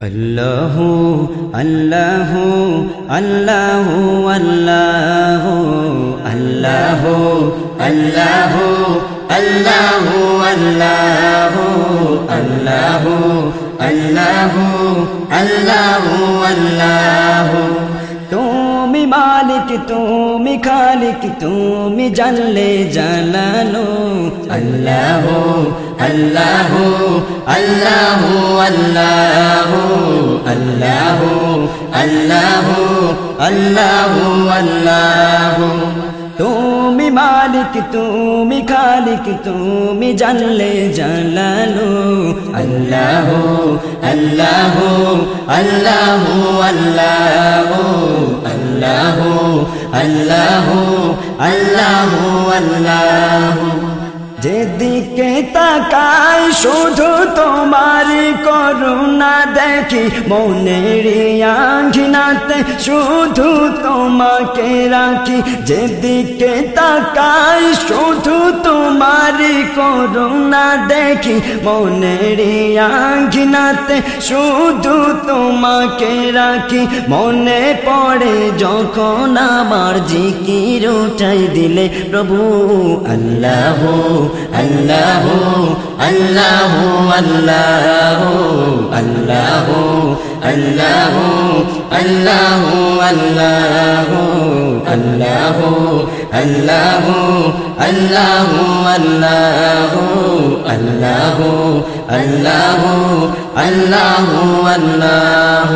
আল্লাহ আল্লাহ আল্লাহ আল্লাহ আল্লাহ আল্লাহ আল্লাহ আল্লাহ আল্লাহ আল্লাহ আল্লাহ আল্লাহ তুমি মালিক, তুমি খালিক, তুমি জানলে জানালো। আল্লাহ আল্লাহ আল্লাহ আল্লাহ আল্লাহ আল্লাহ আল্লাহ আল্লাহ। তুমি মালিক, তুমি খালিক, তুমি জানলে জানালো। আল্লাহ আল্লাহ আল্লাহ আল্লাহ। আল্লাহ আল্লাহ আল্লাহ আল্লাহ। যেদিকে তাকাই শুধু তোমার করুণা দেখি মনের আঘিনাতে শুধু তোমাকে রাখি। যেদিকে তাকাই শুধু তোমার করুণা দেখি। মনের আঘিনাতে শুধু তোমাকে রাখি। মনে পড়ে যখন আমার জিকির উঠাই দিলে, প্রভু, আল্লাহ আল্লাহ আল্লাহ আল্লাহ আল্লাহ আল্লাহ আল্লাহ আল্লাহ আল্লাহ আল্লাহ আল্লাহ আল্লাহ আল্লাহ আল্লাহ আল্লাহ আল্লাহ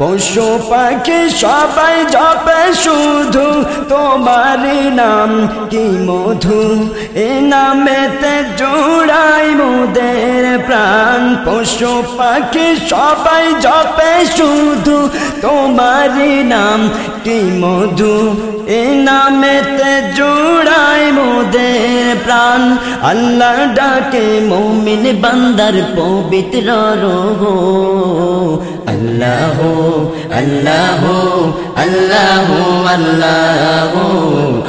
পশু পাখি সবাই জপে শুধু তোমার নাম কি মধু? এ নামেতে জোড়াই মোদের প্রাণ। পশু পাখি সবাই জপে শুধু তোমার নাম কি মধু? এ নামেতে জোড়াই মোদের প্রাণ। আল্লাহ ডাকে, মৌমিন বান্দার পবিত্র রোহ। আল্লাহ আল্লাহ আল্লাহ আল্লাহ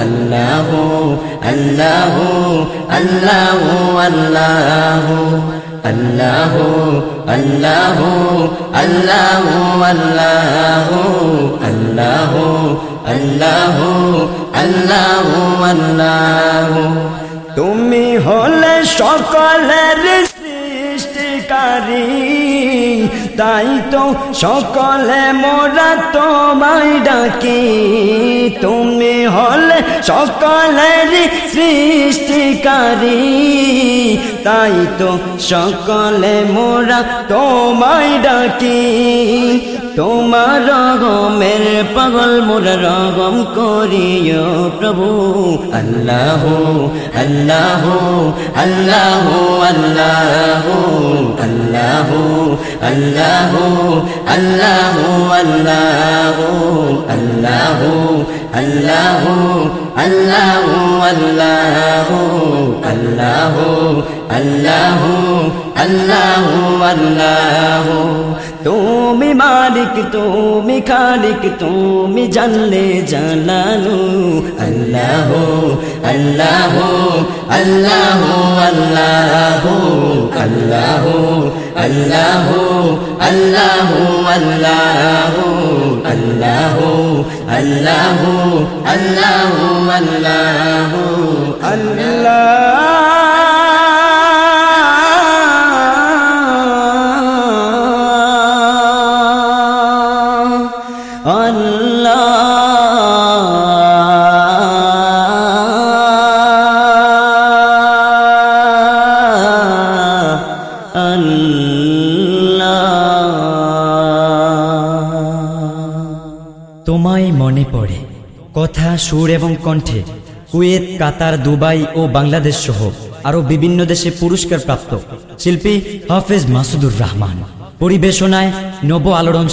আল্লাহ আল্লাহ আল্লাহ আল্লাহ আল্লাহ আল্লাহ আল্লাহ আল্লাহ আল্লাহ আল্লাহ আল্লাহ আল্লাহ তুমি হলে সকলের সৃষ্টিকারী তাই তো সকলে মোরা তোমায় ডাকি। তুমি হলে সকলের সৃষ্টিকারী। তাই তো সকলে মোরা তোমায় ডাকি। তোমার রগমের পাগল মোর রগম করিও প্রভু আল্লাহ আল্লাহ আল্লাহ আল্লাহ আল্লাহ আল্লাহ আল্লাহ আল্লাহ আল্লাহ আল্লাহ আল্লাহ আল্লাহ আল্লাহ আল্লাহ আল্লাহ আল্লাহ তুমি মালিক তুমি খালিক তুমি জানলে জানানো আল্লাহ আল্লাহ আল্লাহ আল্লাহ আল্লাহ আল্লাহ আল্লাহ আল্লাহ আল্লাহ আল্লাহ আল্লাহ আল্লাহ আল্লাহ তোমায় মনে পড়ে। কথা সুর এবং কণ্ঠে। কুয়েত, কাতার, দুবাই ও বাংলাদেশ সহ আরও বিভিন্ন দেশে পুরস্কার প্রাপ্ত শিল্পী হাফেজ মাসুদুর রহমান। পরিবেশনায় নব আলোড়ন